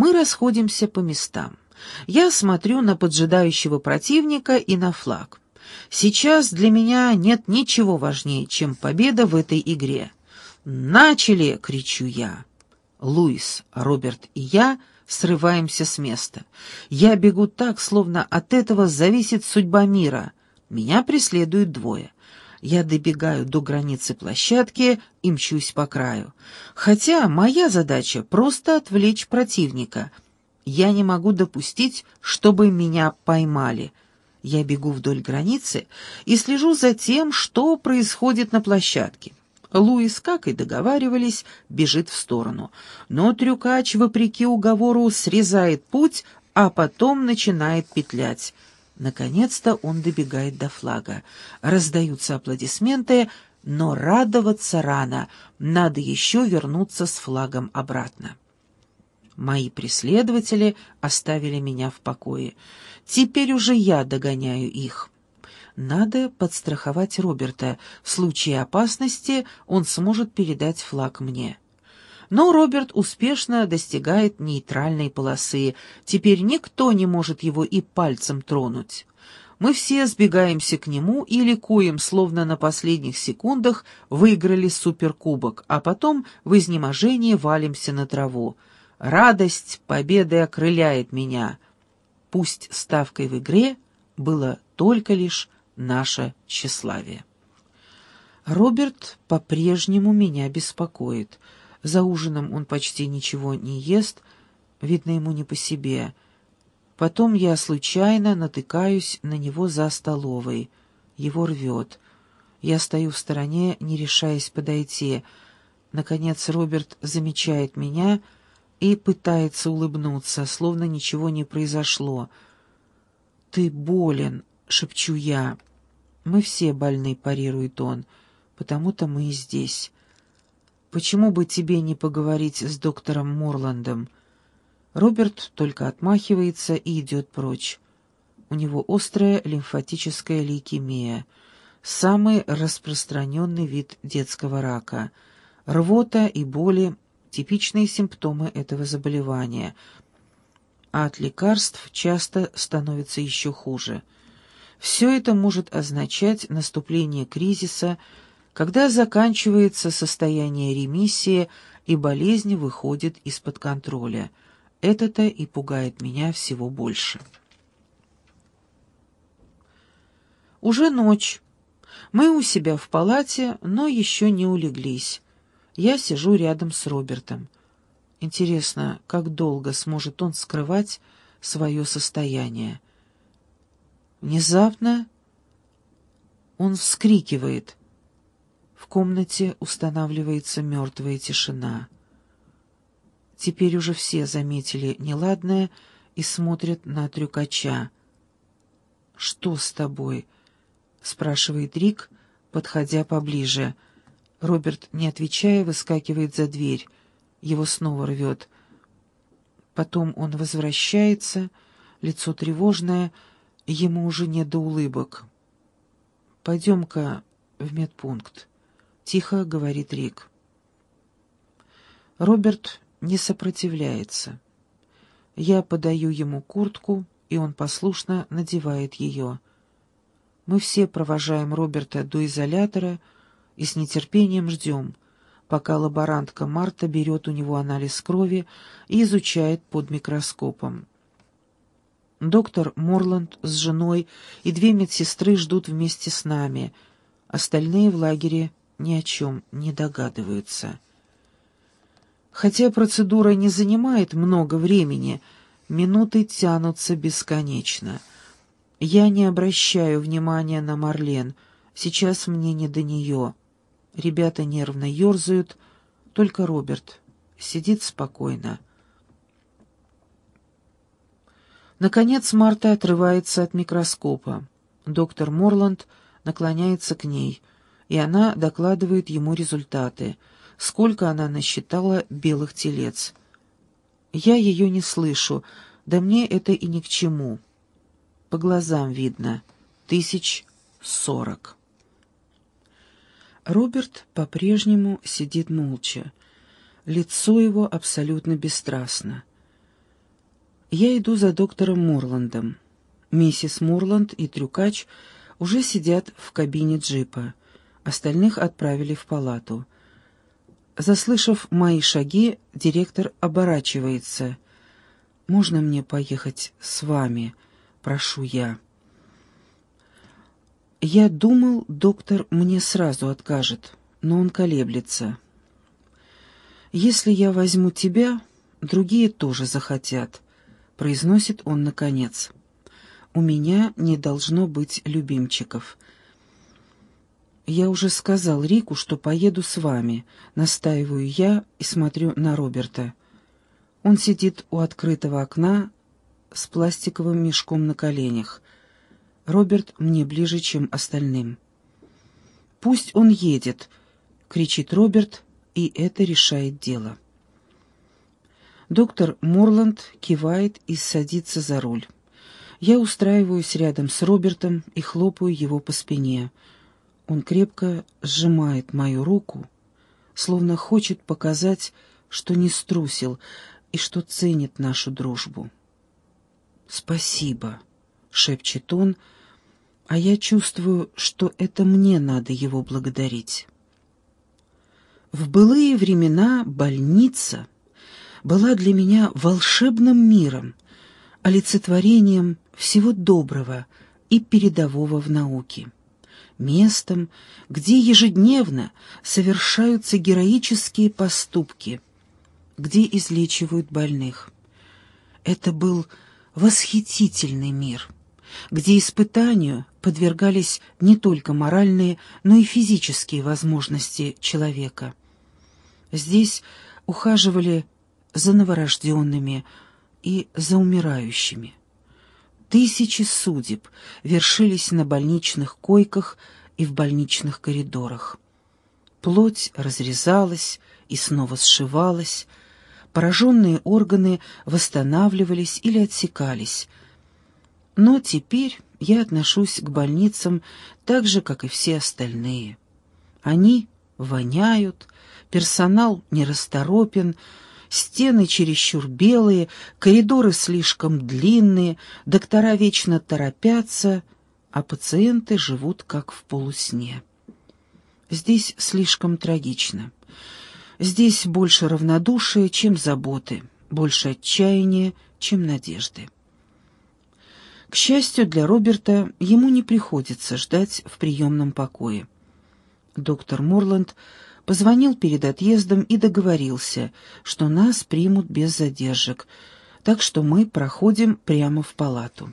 Мы расходимся по местам. Я смотрю на поджидающего противника и на флаг. Сейчас для меня нет ничего важнее, чем победа в этой игре. «Начали!» — кричу я. Луис, Роберт и я срываемся с места. Я бегу так, словно от этого зависит судьба мира. Меня преследуют двое. Я добегаю до границы площадки и мчусь по краю. Хотя моя задача — просто отвлечь противника. Я не могу допустить, чтобы меня поймали. Я бегу вдоль границы и слежу за тем, что происходит на площадке. Луис, как и договаривались, бежит в сторону. Но трюкач, вопреки уговору, срезает путь, а потом начинает петлять. Наконец-то он добегает до флага. Раздаются аплодисменты, но радоваться рано. Надо еще вернуться с флагом обратно. Мои преследователи оставили меня в покое. Теперь уже я догоняю их. Надо подстраховать Роберта. В случае опасности он сможет передать флаг мне. Но Роберт успешно достигает нейтральной полосы. Теперь никто не может его и пальцем тронуть. Мы все сбегаемся к нему и ликуем, словно на последних секундах выиграли суперкубок, а потом в изнеможении валимся на траву. Радость победы окрыляет меня. Пусть ставкой в игре было только лишь наше тщеславие. Роберт по-прежнему меня беспокоит. За ужином он почти ничего не ест, видно ему не по себе. Потом я случайно натыкаюсь на него за столовой. Его рвет. Я стою в стороне, не решаясь подойти. Наконец Роберт замечает меня и пытается улыбнуться, словно ничего не произошло. «Ты болен», — шепчу я. «Мы все больны», — парирует он, — «потому-то мы и здесь». «Почему бы тебе не поговорить с доктором Морландом?» Роберт только отмахивается и идет прочь. У него острая лимфатическая лейкемия, самый распространенный вид детского рака. Рвота и боли — типичные симптомы этого заболевания, а от лекарств часто становится еще хуже — все это может означать наступление кризиса, когда заканчивается состояние ремиссии и болезнь выходит из-под контроля. Это-то и пугает меня всего больше. Уже ночь. Мы у себя в палате, но еще не улеглись. Я сижу рядом с Робертом. Интересно, как долго сможет он скрывать свое состояние. Внезапно он вскрикивает. Комнате устанавливается мертвая тишина. Теперь уже все заметили неладное и смотрят на трюкача. «Что с тобой?» — спрашивает Рик, подходя поближе. Роберт, не отвечая, выскакивает за дверь. Его снова рвет. Потом он возвращается, лицо тревожное — Ему уже не до улыбок. «Пойдем-ка в медпункт», — тихо говорит Рик. Роберт не сопротивляется. Я подаю ему куртку, и он послушно надевает ее. Мы все провожаем Роберта до изолятора и с нетерпением ждем, пока лаборантка Марта берет у него анализ крови и изучает под микроскопом. Доктор Морланд с женой и две медсестры ждут вместе с нами. Остальные в лагере ни о чем не догадываются. Хотя процедура не занимает много времени, минуты тянутся бесконечно. Я не обращаю внимания на Марлен, сейчас мне не до нее. Ребята нервно ерзают, только Роберт сидит спокойно. Наконец Марта отрывается от микроскопа. Доктор Морланд наклоняется к ней, и она докладывает ему результаты, сколько она насчитала белых телец. Я ее не слышу, да мне это и ни к чему. По глазам видно. Тысяч сорок. Роберт по-прежнему сидит молча. Лицо его абсолютно бесстрастно. Я иду за доктором Мурландом. Миссис Мурланд и Трюкач уже сидят в кабине джипа. Остальных отправили в палату. Заслышав мои шаги, директор оборачивается. «Можно мне поехать с вами?» «Прошу я». Я думал, доктор мне сразу откажет, но он колеблется. «Если я возьму тебя, другие тоже захотят», — произносит он наконец. «У меня не должно быть любимчиков». «Я уже сказал Рику, что поеду с вами», — настаиваю я и смотрю на Роберта. Он сидит у открытого окна с пластиковым мешком на коленях. Роберт мне ближе, чем остальным. «Пусть он едет», — кричит Роберт, и это решает дело. Доктор Морланд кивает и садится за руль. Я устраиваюсь рядом с Робертом и хлопаю его по спине — он крепко сжимает мою руку, словно хочет показать, что не струсил и что ценит нашу дружбу. «Спасибо», — шепчет он, а я чувствую, что это мне надо его благодарить. В былые времена больница была для меня волшебным миром, олицетворением всего доброго и передового в науке местом, где ежедневно совершаются героические поступки, где излечивают больных. Это был восхитительный мир, где испытанию подвергались не только моральные, но и физические возможности человека. Здесь ухаживали за новорожденными и за умирающими. Тысячи судеб вершились на больничных койках и в больничных коридорах. Плоть разрезалась и снова сшивалась, пораженные органы восстанавливались или отсекались. Но теперь я отношусь к больницам так же, как и все остальные. Они воняют, персонал нерасторопен, Стены чересчур белые, коридоры слишком длинные, доктора вечно торопятся, а пациенты живут как в полусне. Здесь слишком трагично. Здесь больше равнодушия, чем заботы, больше отчаяния, чем надежды. К счастью для Роберта, ему не приходится ждать в приемном покое. Доктор Морланд Позвонил перед отъездом и договорился, что нас примут без задержек, так что мы проходим прямо в палату.